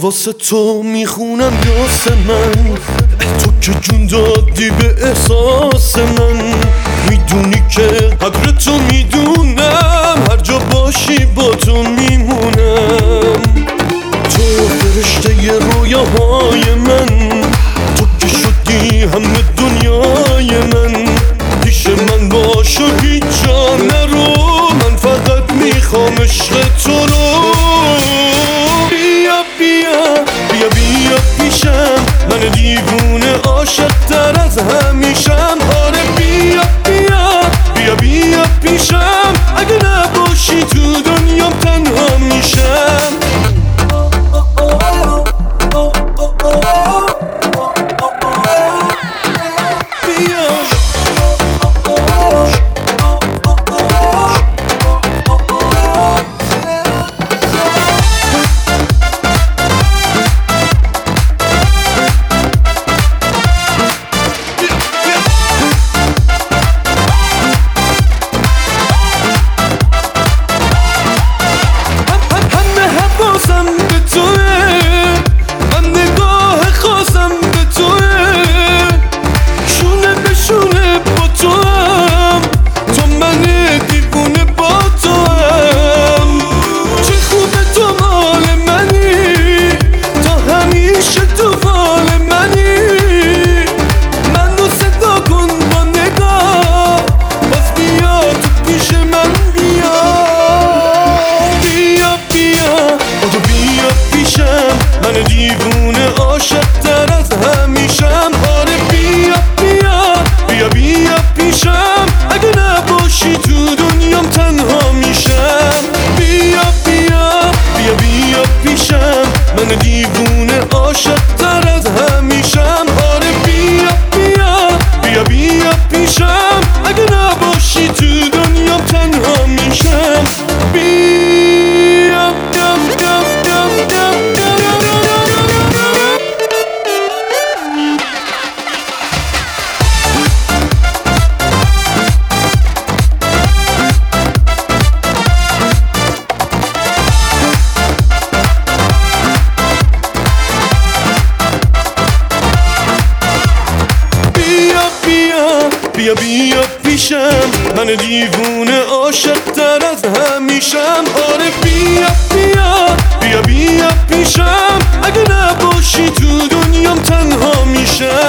واسه تو می‌خونم یاس من. تو که جون دادی به احساس من. می‌دونی که قدر تو می‌دونم. هر جا باشی با تو میمونم. تو فرشته رویاهای من. تو که شدی همه دنیای من. پیش من باش و هیچ جا نرو. من فقط می‌خوام عشق تو دیوونه عاشق تر از همیشم. آره بیا بیا بیا بیا پیشم. اگه نباشی تو دنیام تنها میشم. بیا بیا بیا بیا پیشم. من دیوونه عاشق بیا بیا پیشم. من دیوونه عاشق تر از همیشم. آره بیا بیا. بیا بیا پیشم. اگه نباشی تو دنیام تنها میشم.